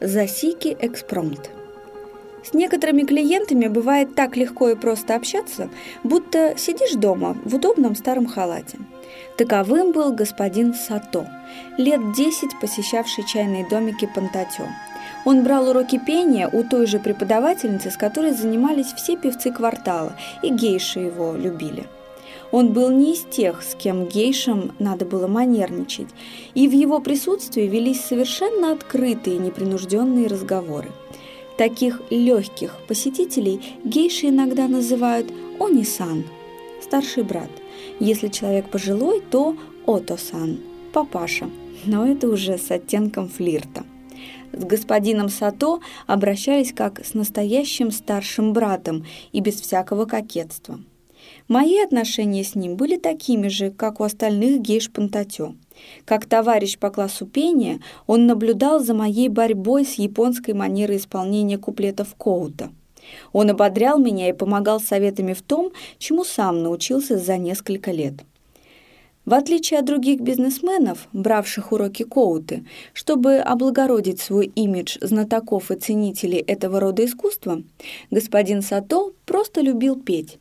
Засики Экспромт. С некоторыми клиентами бывает так легко и просто общаться, будто сидишь дома в удобном старом халате. Таковым был господин Сато, лет 10 посещавший чайные домики Пантатё. Он брал уроки пения у той же преподавательницы, с которой занимались все певцы квартала, и гейши его любили – он был не из тех, с кем гейшам надо было манерничать, и в его присутствии велись совершенно открытые непринужденные разговоры. Таких легких посетителей гейши иногда называют «они-сан» – старший брат. Если человек пожилой, то «ото-сан» – папаша, но это уже с оттенком флирта. С господином Сато обращались как с настоящим старшим братом и без всякого кокетства – Мои отношения с ним были такими же, как у остальных гейш Пантатё. Как товарищ по классу пения, он наблюдал за моей борьбой с японской манерой исполнения куплетов Коута. Он ободрял меня и помогал советами в том, чему сам научился за несколько лет. В отличие от других бизнесменов, бравших уроки Коуты, чтобы облагородить свой имидж знатоков и ценителей этого рода искусства, господин Сато просто любил петь.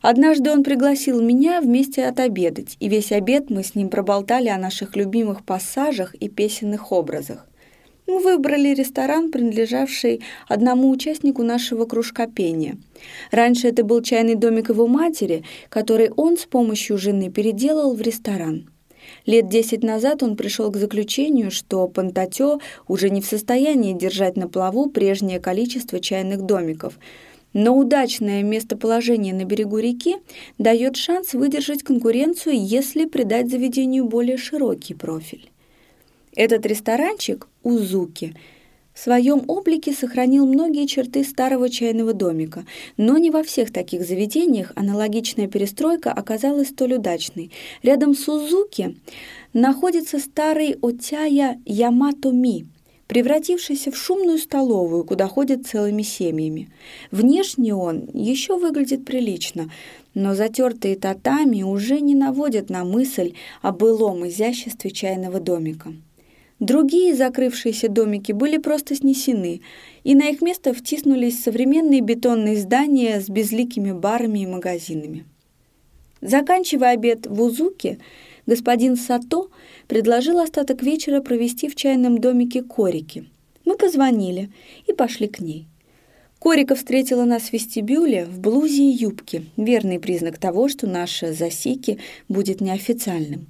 Однажды он пригласил меня вместе отобедать, и весь обед мы с ним проболтали о наших любимых пассажах и песенных образах. Мы выбрали ресторан, принадлежавший одному участнику нашего кружка пения. Раньше это был чайный домик его матери, который он с помощью жены переделал в ресторан. Лет десять назад он пришел к заключению, что Пантатё уже не в состоянии держать на плаву прежнее количество чайных домиков – но удачное местоположение на берегу реки дает шанс выдержать конкуренцию, если придать заведению более широкий профиль. Этот ресторанчик «Узуки» в своем облике сохранил многие черты старого чайного домика, но не во всех таких заведениях аналогичная перестройка оказалась столь удачной. Рядом с «Узуки» находится старый Отяя Ямато-Ми – превратившийся в шумную столовую, куда ходят целыми семьями. Внешне он еще выглядит прилично, но затертые татами уже не наводят на мысль о былом изяществе чайного домика. Другие закрывшиеся домики были просто снесены, и на их место втиснулись современные бетонные здания с безликими барами и магазинами. Заканчивая обед в Узуке, господин Сато предложил остаток вечера провести в чайном домике Корики. Мы позвонили и пошли к ней. Корика встретила нас в вестибюле в блузе и юбке, верный признак того, что наше засики будет неофициальным.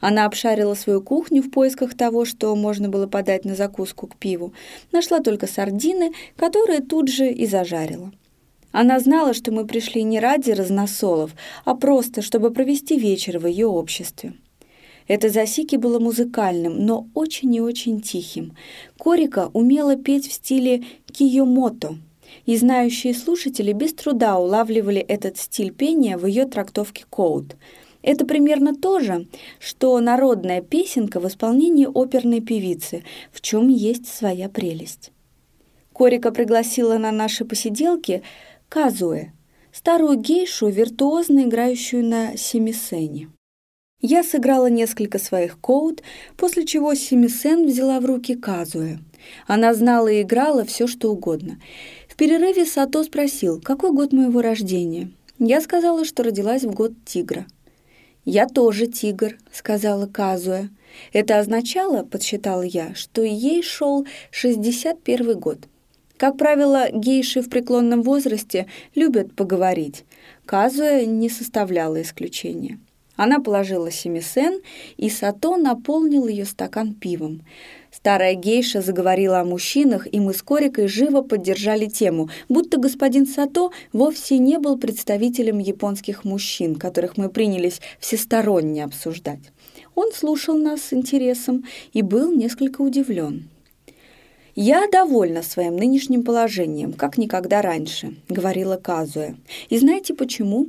Она обшарила свою кухню в поисках того, что можно было подать на закуску к пиву. Нашла только сардины, которые тут же и зажарила. Она знала, что мы пришли не ради разносолов, а просто, чтобы провести вечер в ее обществе. Это засики было музыкальным, но очень и очень тихим. Корика умела петь в стиле киомото, и знающие слушатели без труда улавливали этот стиль пения в ее трактовке «Коуд». Это примерно то же, что народная песенка в исполнении оперной певицы, в чем есть своя прелесть. Корика пригласила на наши посиделки Казуэ, старую гейшу, виртуозно играющую на семисене. Я сыграла несколько своих коуд, после чего Семисен взяла в руки Казуэ. Она знала и играла все, что угодно. В перерыве Сато спросил, какой год моего рождения. Я сказала, что родилась в год тигра. «Я тоже тигр», — сказала Казуэ. Это означало, подсчитала я, что ей шел 61 год. Как правило, гейши в преклонном возрасте любят поговорить. Казуэ не составляла исключения. Она положила семисен, и Сато наполнил ее стакан пивом. Старая гейша заговорила о мужчинах, и мы с Корикой живо поддержали тему, будто господин Сато вовсе не был представителем японских мужчин, которых мы принялись всесторонне обсуждать. Он слушал нас с интересом и был несколько удивлен. «Я довольна своим нынешним положением, как никогда раньше», — говорила Казуя. «И знаете почему?»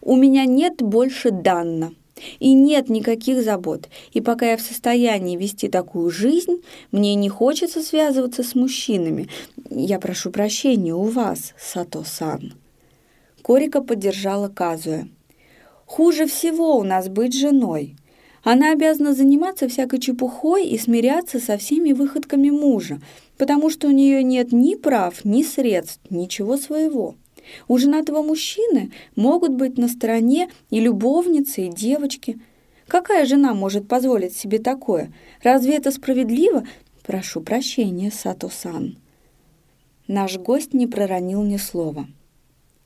У меня нет больше Данна. И нет никаких забот. И пока я в состоянии вести такую жизнь, мне не хочется связываться с мужчинами. Я прошу прощения у вас, Сато-сан. Корика поддержала Казуя. Хуже всего у нас быть женой. Она обязана заниматься всякой чепухой и смиряться со всеми выходками мужа, потому что у нее нет ни прав, ни средств, ничего своего. У женатого мужчины могут быть на стороне и любовницы, и девочки. Какая жена может позволить себе такое? Разве это справедливо? Прошу прощения, Сато-сан. Наш гость не проронил ни слова.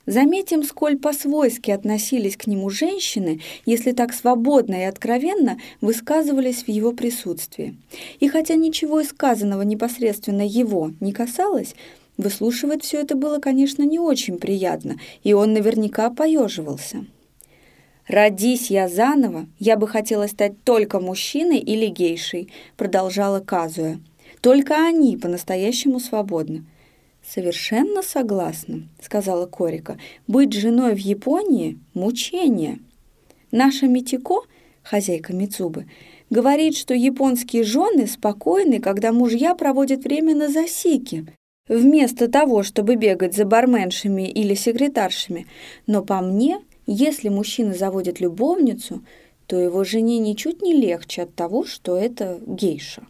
Заметим, сколь по-свойски относились к нему женщины, если так свободно и откровенно высказывались в его присутствии. И хотя ничего из сказанного непосредственно его не касалось, выслушивать все это было, конечно, не очень приятно, и он наверняка поеживался. «Родись я заново, я бы хотела стать только мужчиной или гейшей», продолжала Казуя. «Только они по-настоящему свободны. «Совершенно согласна», — сказала Корика. «Быть женой в Японии — мучение». Наша Митико, хозяйка Мицубы, говорит, что японские жены спокойны, когда мужья проводят время на засике, вместо того, чтобы бегать за барменшами или секретаршами. Но по мне, если мужчина заводит любовницу, то его жене ничуть не легче от того, что это гейша.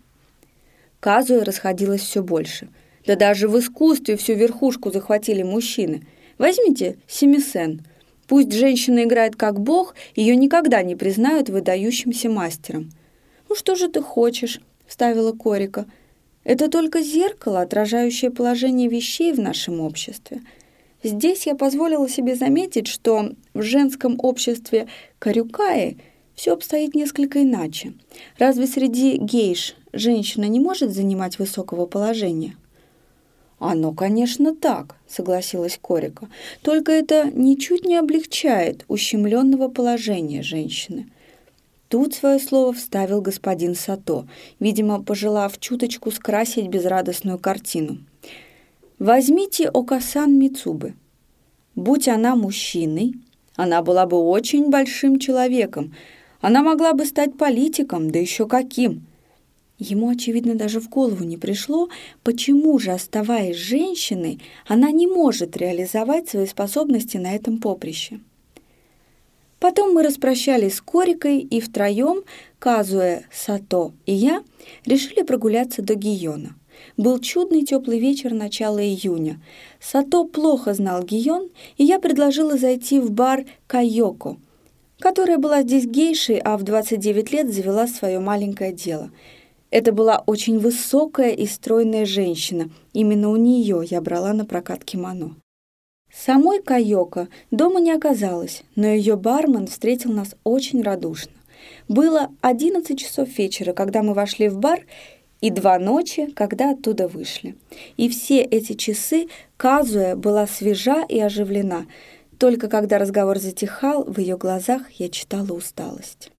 Казуя расходилась все больше — да даже в искусстве всю верхушку захватили мужчины. Возьмите Семисен. Пусть женщина играет как бог, ее никогда не признают выдающимся мастером. «Ну что же ты хочешь?» — вставила Корика. «Это только зеркало, отражающее положение вещей в нашем обществе». Здесь я позволила себе заметить, что в женском обществе Карюкаи все обстоит несколько иначе. Разве среди гейш женщина не может занимать высокого положения? «Оно, конечно, так», — согласилась Корика. «Только это ничуть не облегчает ущемленного положения женщины». Тут свое слово вставил господин Сато, видимо, пожелав чуточку скрасить безрадостную картину. «Возьмите Окасан Мицубы. Будь она мужчиной, она была бы очень большим человеком. Она могла бы стать политиком, да еще каким. Ему, очевидно, даже в голову не пришло, почему же, оставаясь женщиной, она не может реализовать свои способности на этом поприще. Потом мы распрощались с Корикой и втроем, Казуэ, Сато и я, решили прогуляться до Гиона. Был чудный теплый вечер начала июня. Сато плохо знал Гион, и я предложила зайти в бар Кайоко, которая была здесь гейшей, а в 29 лет завела свое маленькое дело – это была очень высокая и стройная женщина. Именно у нее я брала на прокат кимоно. Самой Кайоко дома не оказалось, но ее бармен встретил нас очень радушно. Было 11 часов вечера, когда мы вошли в бар, и два ночи, когда оттуда вышли. И все эти часы Казуя была свежа и оживлена. Только когда разговор затихал, в ее глазах я читала усталость.